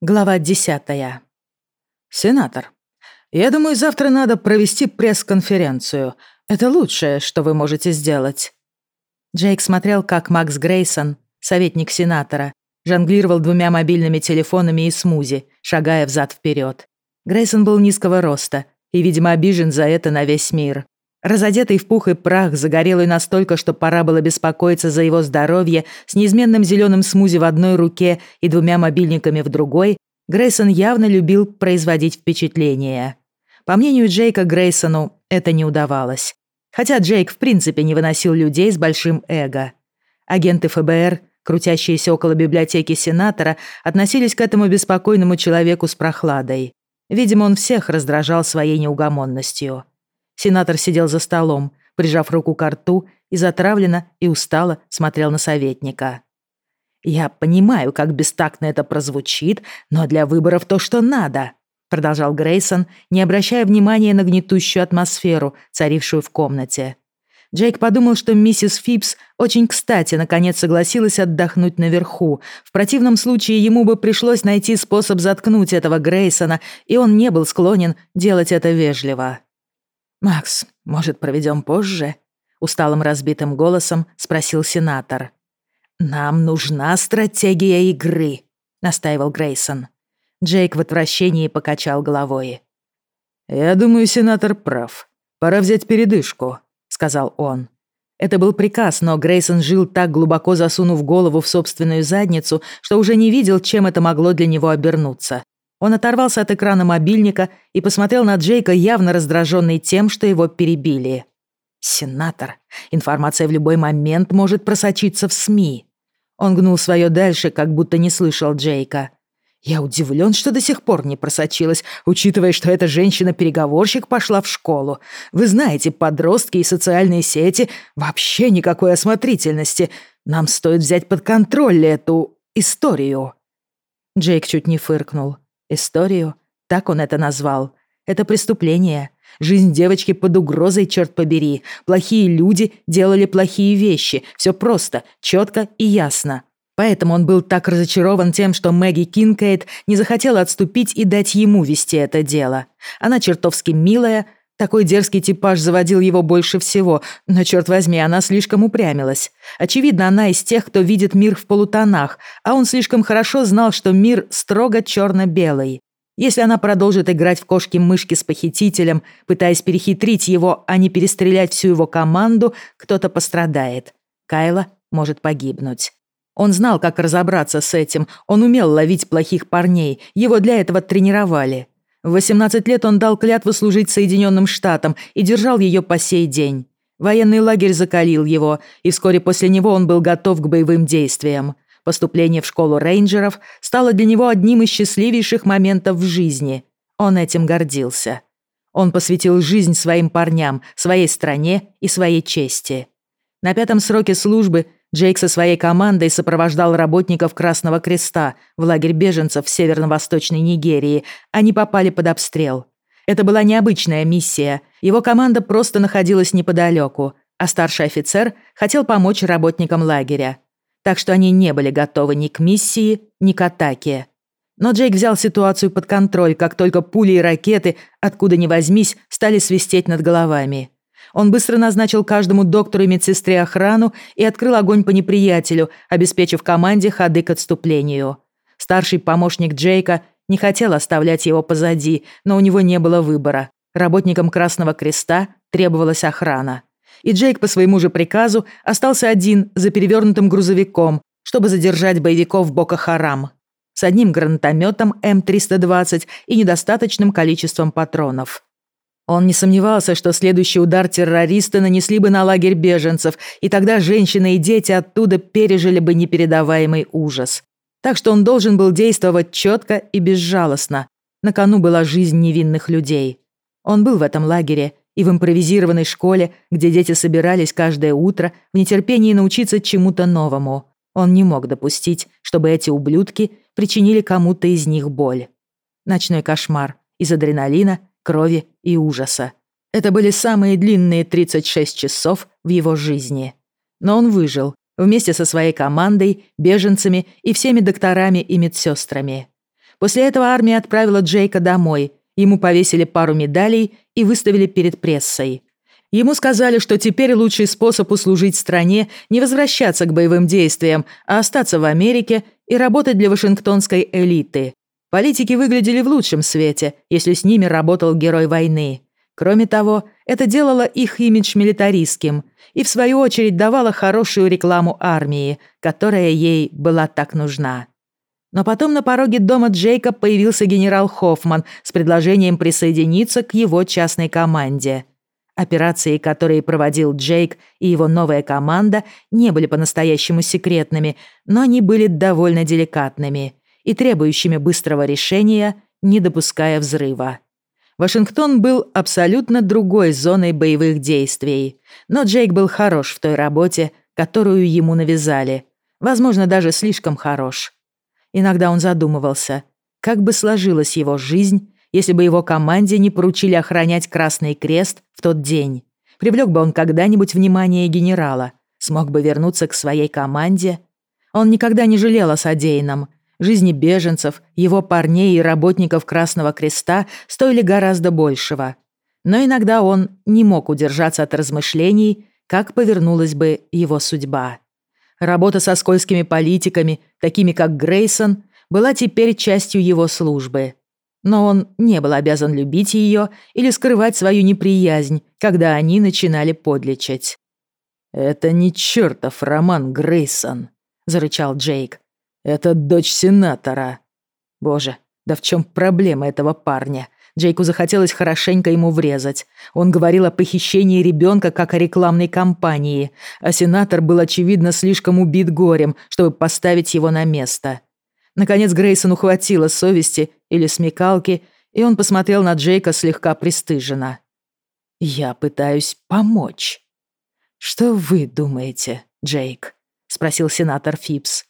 Глава десятая. «Сенатор, я думаю, завтра надо провести пресс-конференцию. Это лучшее, что вы можете сделать». Джейк смотрел, как Макс Грейсон, советник сенатора, жонглировал двумя мобильными телефонами и смузи, шагая взад-вперед. Грейсон был низкого роста и, видимо, обижен за это на весь мир. Разодетый в пух и прах, загорелый настолько, что пора было беспокоиться за его здоровье, с неизменным зеленым смузи в одной руке и двумя мобильниками в другой, Грейсон явно любил производить впечатление. По мнению Джейка Грейсону, это не удавалось. Хотя Джейк в принципе не выносил людей с большим эго. Агенты ФБР, крутящиеся около библиотеки сенатора, относились к этому беспокойному человеку с прохладой. Видимо, он всех раздражал своей неугомонностью. Сенатор сидел за столом, прижав руку к рту и затравленно и устало смотрел на советника. «Я понимаю, как бестактно это прозвучит, но для выборов то, что надо», продолжал Грейсон, не обращая внимания на гнетущую атмосферу, царившую в комнате. Джейк подумал, что миссис Фипс очень кстати наконец согласилась отдохнуть наверху. В противном случае ему бы пришлось найти способ заткнуть этого Грейсона, и он не был склонен делать это вежливо. «Макс, может, проведем позже?» — усталым разбитым голосом спросил сенатор. «Нам нужна стратегия игры», — настаивал Грейсон. Джейк в отвращении покачал головой. «Я думаю, сенатор прав. Пора взять передышку», — сказал он. Это был приказ, но Грейсон жил так глубоко засунув голову в собственную задницу, что уже не видел, чем это могло для него обернуться. Он оторвался от экрана мобильника и посмотрел на Джейка, явно раздраженный тем, что его перебили. «Сенатор, информация в любой момент может просочиться в СМИ». Он гнул свое дальше, как будто не слышал Джейка. «Я удивлен, что до сих пор не просочилась, учитывая, что эта женщина-переговорщик пошла в школу. Вы знаете, подростки и социальные сети — вообще никакой осмотрительности. Нам стоит взять под контроль эту историю». Джейк чуть не фыркнул. Историю? Так он это назвал. Это преступление. Жизнь девочки под угрозой, черт побери. Плохие люди делали плохие вещи. Все просто, четко и ясно. Поэтому он был так разочарован тем, что Мэгги Кинкейд не захотела отступить и дать ему вести это дело. Она чертовски милая, такой дерзкий типаж заводил его больше всего, но, черт возьми, она слишком упрямилась. Очевидно, она из тех, кто видит мир в полутонах, а он слишком хорошо знал, что мир строго черно-белый. Если она продолжит играть в кошки-мышки с похитителем, пытаясь перехитрить его, а не перестрелять всю его команду, кто-то пострадает. Кайла может погибнуть. Он знал, как разобраться с этим, он умел ловить плохих парней, его для этого тренировали. В 18 лет он дал клятву служить Соединенным Штатам и держал ее по сей день. Военный лагерь закалил его, и вскоре после него он был готов к боевым действиям. Поступление в школу рейнджеров стало для него одним из счастливейших моментов в жизни. Он этим гордился. Он посвятил жизнь своим парням, своей стране и своей чести. На пятом сроке службы Джейк со своей командой сопровождал работников Красного Креста в лагерь беженцев в северно-восточной Нигерии. Они попали под обстрел. Это была необычная миссия. Его команда просто находилась неподалеку, а старший офицер хотел помочь работникам лагеря. Так что они не были готовы ни к миссии, ни к атаке. Но Джейк взял ситуацию под контроль, как только пули и ракеты, откуда ни возьмись, стали свистеть над головами. Он быстро назначил каждому доктору и медсестре охрану и открыл огонь по неприятелю, обеспечив команде ходы к отступлению. Старший помощник Джейка не хотел оставлять его позади, но у него не было выбора. Работникам Красного Креста требовалась охрана. И Джейк по своему же приказу остался один за перевернутым грузовиком, чтобы задержать боевиков Бока-Харам. С одним гранатометом М-320 и недостаточным количеством патронов. Он не сомневался, что следующий удар террористы нанесли бы на лагерь беженцев, и тогда женщины и дети оттуда пережили бы непередаваемый ужас. Так что он должен был действовать четко и безжалостно. На кону была жизнь невинных людей. Он был в этом лагере и в импровизированной школе, где дети собирались каждое утро в нетерпении научиться чему-то новому. Он не мог допустить, чтобы эти ублюдки причинили кому-то из них боль. Ночной кошмар из адреналина крови и ужаса. Это были самые длинные 36 часов в его жизни. Но он выжил, вместе со своей командой, беженцами и всеми докторами и медсестрами. После этого армия отправила Джейка домой. Ему повесили пару медалей и выставили перед прессой. Ему сказали, что теперь лучший способ услужить стране не возвращаться к боевым действиям, а остаться в Америке и работать для вашингтонской элиты. Политики выглядели в лучшем свете, если с ними работал герой войны. Кроме того, это делало их имидж милитаристским и, в свою очередь, давало хорошую рекламу армии, которая ей была так нужна. Но потом на пороге дома Джейка появился генерал Хоффман с предложением присоединиться к его частной команде. Операции, которые проводил Джейк и его новая команда, не были по-настоящему секретными, но они были довольно деликатными и требующими быстрого решения, не допуская взрыва. Вашингтон был абсолютно другой зоной боевых действий, но Джейк был хорош в той работе, которую ему навязали, возможно, даже слишком хорош. Иногда он задумывался, как бы сложилась его жизнь, если бы его команде не поручили охранять Красный Крест в тот день. Привлек бы он когда-нибудь внимание генерала, смог бы вернуться к своей команде. Он никогда не жалел о содеянном. Жизни беженцев, его парней и работников Красного Креста стоили гораздо большего. Но иногда он не мог удержаться от размышлений, как повернулась бы его судьба. Работа со скользкими политиками, такими как Грейсон, была теперь частью его службы. Но он не был обязан любить ее или скрывать свою неприязнь, когда они начинали подлечить. «Это не чертов Роман Грейсон», — зарычал Джейк. «Это дочь сенатора». Боже, да в чем проблема этого парня? Джейку захотелось хорошенько ему врезать. Он говорил о похищении ребенка как о рекламной кампании, а сенатор был, очевидно, слишком убит горем, чтобы поставить его на место. Наконец Грейсон ухватила совести или смекалки, и он посмотрел на Джейка слегка пристыженно. «Я пытаюсь помочь». «Что вы думаете, Джейк?» — спросил сенатор Фипс.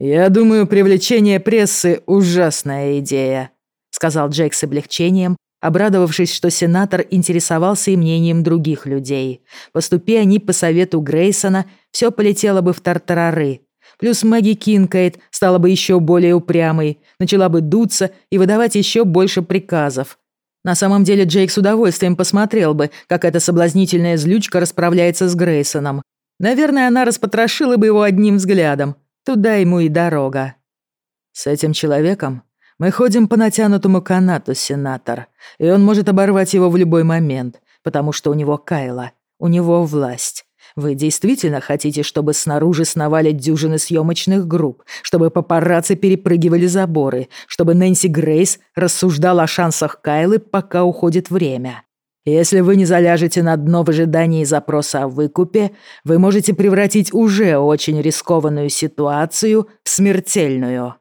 «Я думаю, привлечение прессы — ужасная идея», сказал Джек с облегчением, обрадовавшись, что сенатор интересовался и мнением других людей. Поступи они по совету Грейсона, все полетело бы в тартарары. Плюс Мэгги Кинкейт стала бы еще более упрямой, начала бы дуться и выдавать еще больше приказов. На самом деле Джейк с удовольствием посмотрел бы, как эта соблазнительная злючка расправляется с Грейсоном. Наверное, она распотрошила бы его одним взглядом. Туда ему и дорога. С этим человеком мы ходим по натянутому канату, сенатор, и он может оборвать его в любой момент, потому что у него Кайла, у него власть. Вы действительно хотите, чтобы снаружи сновали дюжины съемочных групп, чтобы папарацци перепрыгивали заборы, чтобы Нэнси Грейс рассуждала о шансах Кайлы, пока уходит время? Если вы не заляжете на дно в ожидании запроса о выкупе, вы можете превратить уже очень рискованную ситуацию в смертельную.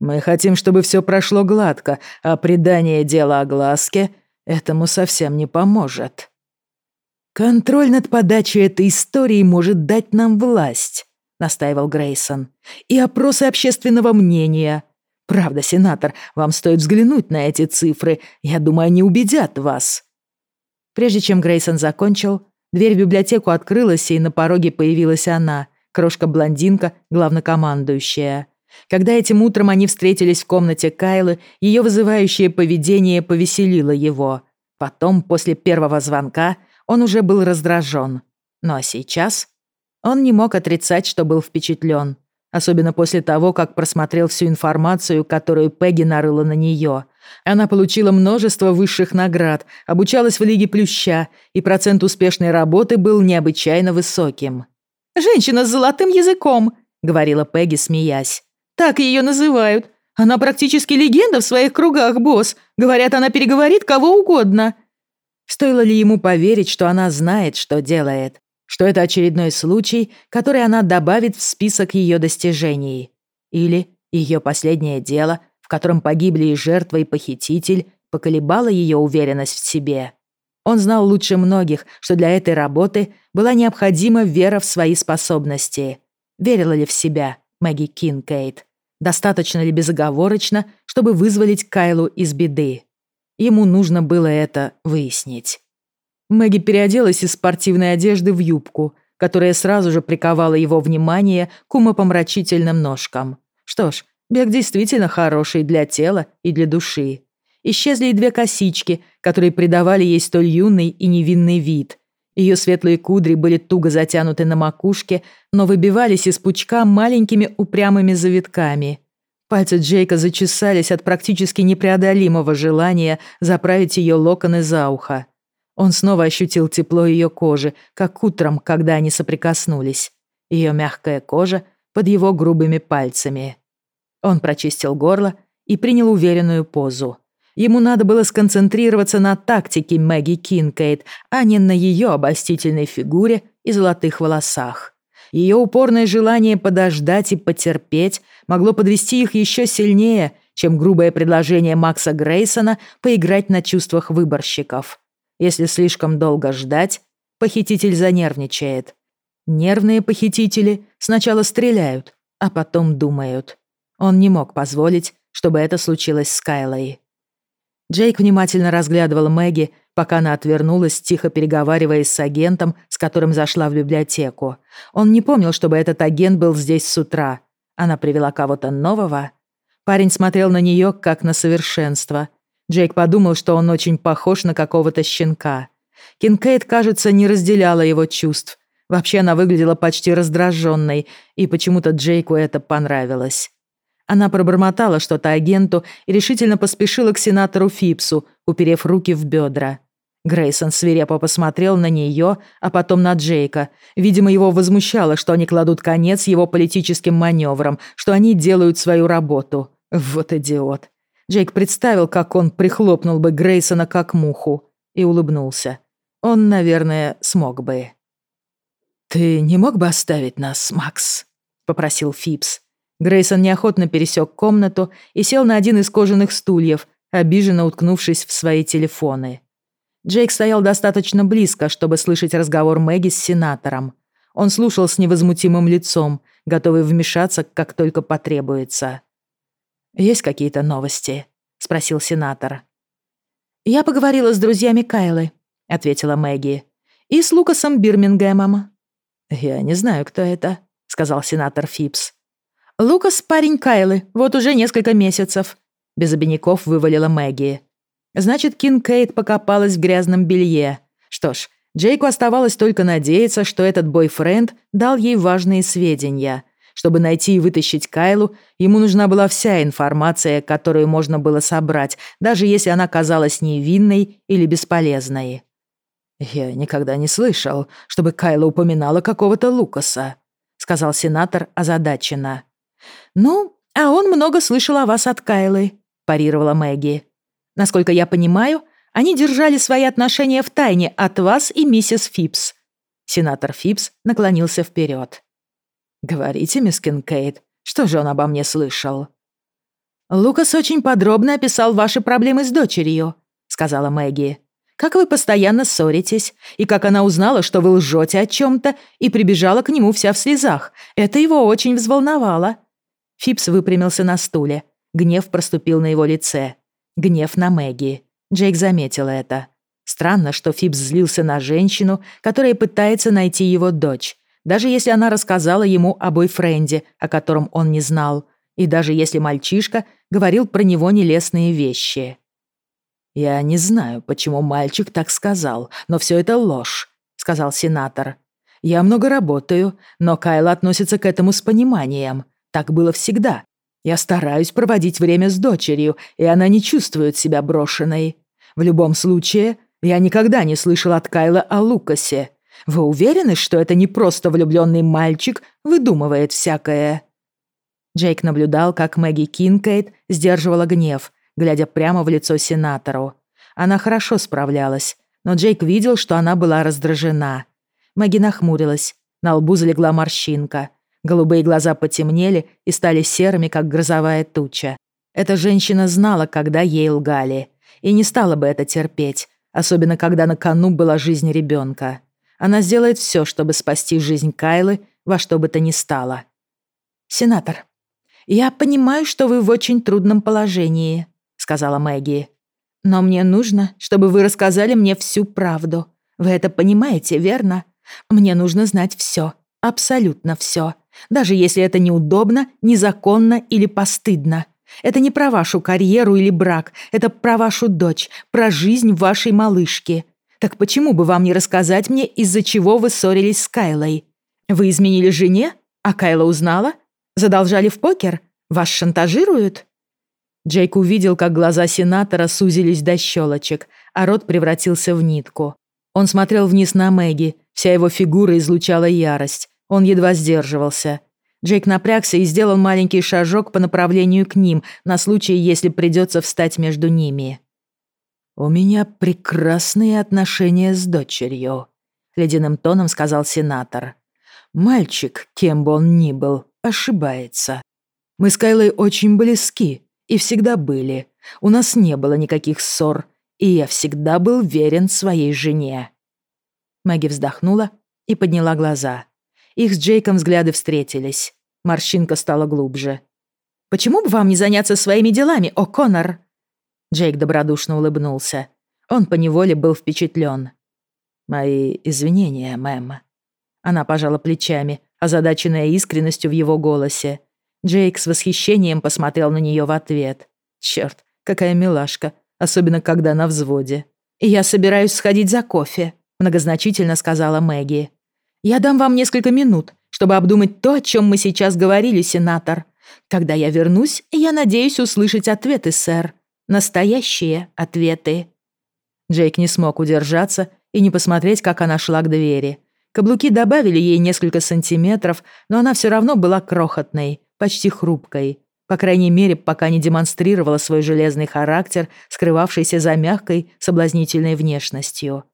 Мы хотим, чтобы все прошло гладко, а предание дела огласке этому совсем не поможет. Контроль над подачей этой истории может дать нам власть, настаивал Грейсон. И опросы общественного мнения. Правда, сенатор, вам стоит взглянуть на эти цифры. Я думаю, они убедят вас. Прежде чем Грейсон закончил, дверь в библиотеку открылась, и на пороге появилась она, крошка-блондинка, главнокомандующая. Когда этим утром они встретились в комнате Кайлы, ее вызывающее поведение повеселило его. Потом, после первого звонка, он уже был раздражен. Ну а сейчас он не мог отрицать, что был впечатлен. Особенно после того, как просмотрел всю информацию, которую Пегги нарыла на нее. Она получила множество высших наград, обучалась в Лиге Плюща, и процент успешной работы был необычайно высоким. «Женщина с золотым языком», — говорила Пегги, смеясь. Так ее называют. Она практически легенда в своих кругах, босс. Говорят, она переговорит кого угодно». Стоило ли ему поверить, что она знает, что делает? Что это очередной случай, который она добавит в список ее достижений? Или ее последнее дело, котором погибли и жертва, и похититель, поколебало ее уверенность в себе? Он знал лучше многих, что для этой работы была необходима вера в свои способности. Верила ли в себя Мэгги Кинкейт? Достаточно ли безоговорочно, чтобы вызволить Кайлу из беды? Ему нужно было это выяснить. Мэгги переоделась из спортивной одежды в юбку, которая сразу же приковала его внимание к умопомрачительным ножкам. Что ж, Бег действительно хороший для тела и для души. Исчезли и две косички, которые придавали ей столь юный и невинный вид. Ее светлые кудри были туго затянуты на макушке, но выбивались из пучка маленькими упрямыми завитками. Пальцы Джейка зачесались от практически непреодолимого желания заправить ее локоны за ухо. Он снова ощутил тепло ее кожи, как утром, когда они соприкоснулись. Ее мягкая кожа под его грубыми пальцами. Он прочистил горло и принял уверенную позу. Ему надо было сконцентрироваться на тактике Мэгги Кинкейд, а не на ее обольстительной фигуре и золотых волосах. Ее упорное желание подождать и потерпеть могло подвести их еще сильнее, чем грубое предложение Макса Грейсона поиграть на чувствах выборщиков. Если слишком долго ждать, похититель занервничает. Нервные похитители сначала стреляют, а потом думают. Он не мог позволить, чтобы это случилось с Кайлой. Джейк внимательно разглядывал Мэгги, пока она отвернулась, тихо переговариваясь с агентом, с которым зашла в библиотеку. Он не помнил, чтобы этот агент был здесь с утра. Она привела кого-то нового. Парень смотрел на нее как на совершенство — Джейк подумал, что он очень похож на какого-то щенка. Кинкейд, кажется, не разделяла его чувств. Вообще она выглядела почти раздраженной, и почему-то Джейку это понравилось. Она пробормотала что-то агенту и решительно поспешила к сенатору Фипсу, уперев руки в бедра. Грейсон свирепо посмотрел на нее, а потом на Джейка. Видимо, его возмущало, что они кладут конец его политическим маневрам, что они делают свою работу. Вот идиот. Джейк представил, как он прихлопнул бы Грейсона как муху, и улыбнулся. Он, наверное, смог бы. «Ты не мог бы оставить нас, Макс?» — попросил Фипс. Грейсон неохотно пересек комнату и сел на один из кожаных стульев, обиженно уткнувшись в свои телефоны. Джейк стоял достаточно близко, чтобы слышать разговор Мэгги с сенатором. Он слушал с невозмутимым лицом, готовый вмешаться, как только потребуется. «Есть какие-то новости?» — спросил сенатор. «Я поговорила с друзьями Кайлы», — ответила Мэгги. «И с Лукасом Бирмингемом». «Я не знаю, кто это», — сказал сенатор Фипс. «Лукас — парень Кайлы, вот уже несколько месяцев», — без обиняков вывалила Мэгги. «Значит, Кинкейд покопалась в грязном белье. Что ж, Джейку оставалось только надеяться, что этот бойфренд дал ей важные сведения. Чтобы найти и вытащить Кайлу, ему нужна была вся информация, которую можно было собрать, даже если она казалась невинной или бесполезной. «Я никогда не слышал, чтобы Кайла упоминала какого-то Лукаса», сказал сенатор озадаченно. «Ну, а он много слышал о вас от Кайлы», парировала Мэгги. «Насколько я понимаю, они держали свои отношения в тайне от вас и миссис Фипс». Сенатор Фипс наклонился вперед. «Говорите, мисс Кинкейд, что же он обо мне слышал?» «Лукас очень подробно описал ваши проблемы с дочерью», — сказала Мэгги. «Как вы постоянно ссоритесь, и как она узнала, что вы лжете о чем-то, и прибежала к нему вся в слезах. Это его очень взволновало». Фипс выпрямился на стуле. Гнев проступил на его лице. Гнев на Мэгги. Джейк заметил это. Странно, что Фипс злился на женщину, которая пытается найти его дочь даже если она рассказала ему о бойфренде, о котором он не знал, и даже если мальчишка говорил про него нелестные вещи. «Я не знаю, почему мальчик так сказал, но все это ложь», — сказал сенатор. «Я много работаю, но Кайл относится к этому с пониманием. Так было всегда. Я стараюсь проводить время с дочерью, и она не чувствует себя брошенной. В любом случае, я никогда не слышал от Кайла о Лукасе. Вы уверены, что это не просто влюбленный мальчик выдумывает всякое?» Джейк наблюдал, как Мэгги Кинкейд сдерживала гнев, глядя прямо в лицо сенатору. Она хорошо справлялась, но Джейк видел, что она была раздражена. Мэгги нахмурилась, на лбу залегла морщинка. Голубые глаза потемнели и стали серыми, как грозовая туча. Эта женщина знала, когда ей лгали, и не стала бы это терпеть, особенно когда на кону была жизнь ребенка. Она сделает все, чтобы спасти жизнь Кайлы во что бы то ни стало. «Сенатор, я понимаю, что вы в очень трудном положении», — сказала Мэгги. «Но мне нужно, чтобы вы рассказали мне всю правду. Вы это понимаете, верно? Мне нужно знать все, абсолютно все. Даже если это неудобно, незаконно или постыдно. Это не про вашу карьеру или брак, это про вашу дочь, про жизнь вашей малышки. Так почему бы вам не рассказать мне, из-за чего вы ссорились с Кайлой? Вы изменили жене? А Кайла узнала? Задолжали в покер? Вас шантажируют?» Джейк увидел, как глаза сенатора сузились до щелочек, а рот превратился в нитку. Он смотрел вниз на Мэгги, вся его фигура излучала ярость. Он едва сдерживался. Джейк напрягся и сделал маленький шажок по направлению к ним, на случай, если придется встать между ними. «У меня прекрасные отношения с дочерью», — ледяным тоном сказал сенатор. «Мальчик, кем бы он ни был, ошибается. Мы с Кайлой очень близки и всегда были. У нас не было никаких ссор, и я всегда был верен своей жене». Мэгги вздохнула и подняла глаза. Их с Джейком взгляды встретились. Морщинка стала глубже. «Почему бы вам не заняться своими делами, О Коннор? Джейк добродушно улыбнулся. Он поневоле был впечатлен. «Мои извинения, мэм». Она пожала плечами, озадаченная искренностью в его голосе. Джейк с восхищением посмотрел на нее в ответ. Черт, какая милашка, особенно когда на взводе. «Я собираюсь сходить за кофе», — многозначительно сказала Мэгги. «Я дам вам несколько минут, чтобы обдумать то, о чем мы сейчас говорили, сенатор. Когда я вернусь, я надеюсь услышать ответы, сэр. Настоящие ответы». Джейк не смог удержаться и не посмотреть, как она шла к двери. Каблуки добавили ей несколько сантиметров, но она все равно была крохотной, почти хрупкой. По крайней мере, пока не демонстрировала свой железный характер, скрывавшийся за мягкой, соблазнительной внешностью.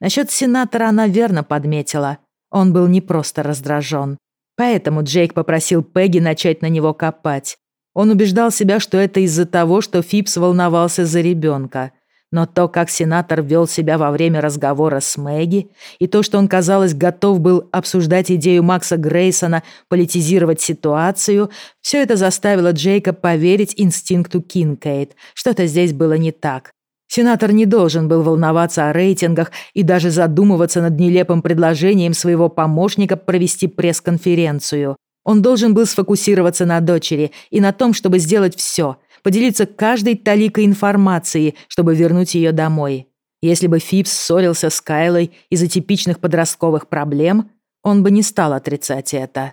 Насчет сенатора она верно подметила. Он был не просто раздражен. Поэтому Джейк попросил Пегги начать на него копать. Он убеждал себя, что это из-за того, что Фипс волновался за ребенка. Но то, как сенатор вел себя во время разговора с Мэгги, и то, что он, казалось, готов был обсуждать идею Макса Грейсона политизировать ситуацию, все это заставило Джейка поверить инстинкту Кинкейд. Что-то здесь было не так. Сенатор не должен был волноваться о рейтингах и даже задумываться над нелепым предложением своего помощника провести пресс-конференцию. Он должен был сфокусироваться на дочери и на том, чтобы сделать все, поделиться каждой таликой информации, чтобы вернуть ее домой. Если бы Фипс ссорился с Кайлой из-за типичных подростковых проблем, он бы не стал отрицать это.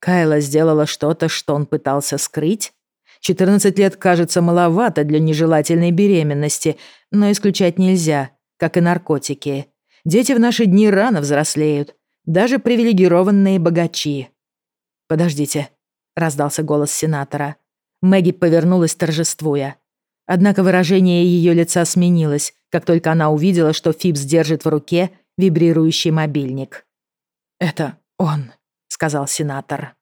Кайла сделала что-то, что он пытался скрыть, 14 лет кажется маловато для нежелательной беременности, но исключать нельзя, как и наркотики. Дети в наши дни рано взрослеют, даже привилегированные богачи. «Подождите», — раздался голос сенатора. Мэгги повернулась, торжествуя. Однако выражение ее лица сменилось, как только она увидела, что Фибс держит в руке вибрирующий мобильник. «Это он», — сказал сенатор.